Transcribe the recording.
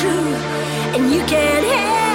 untrue, and you can't help.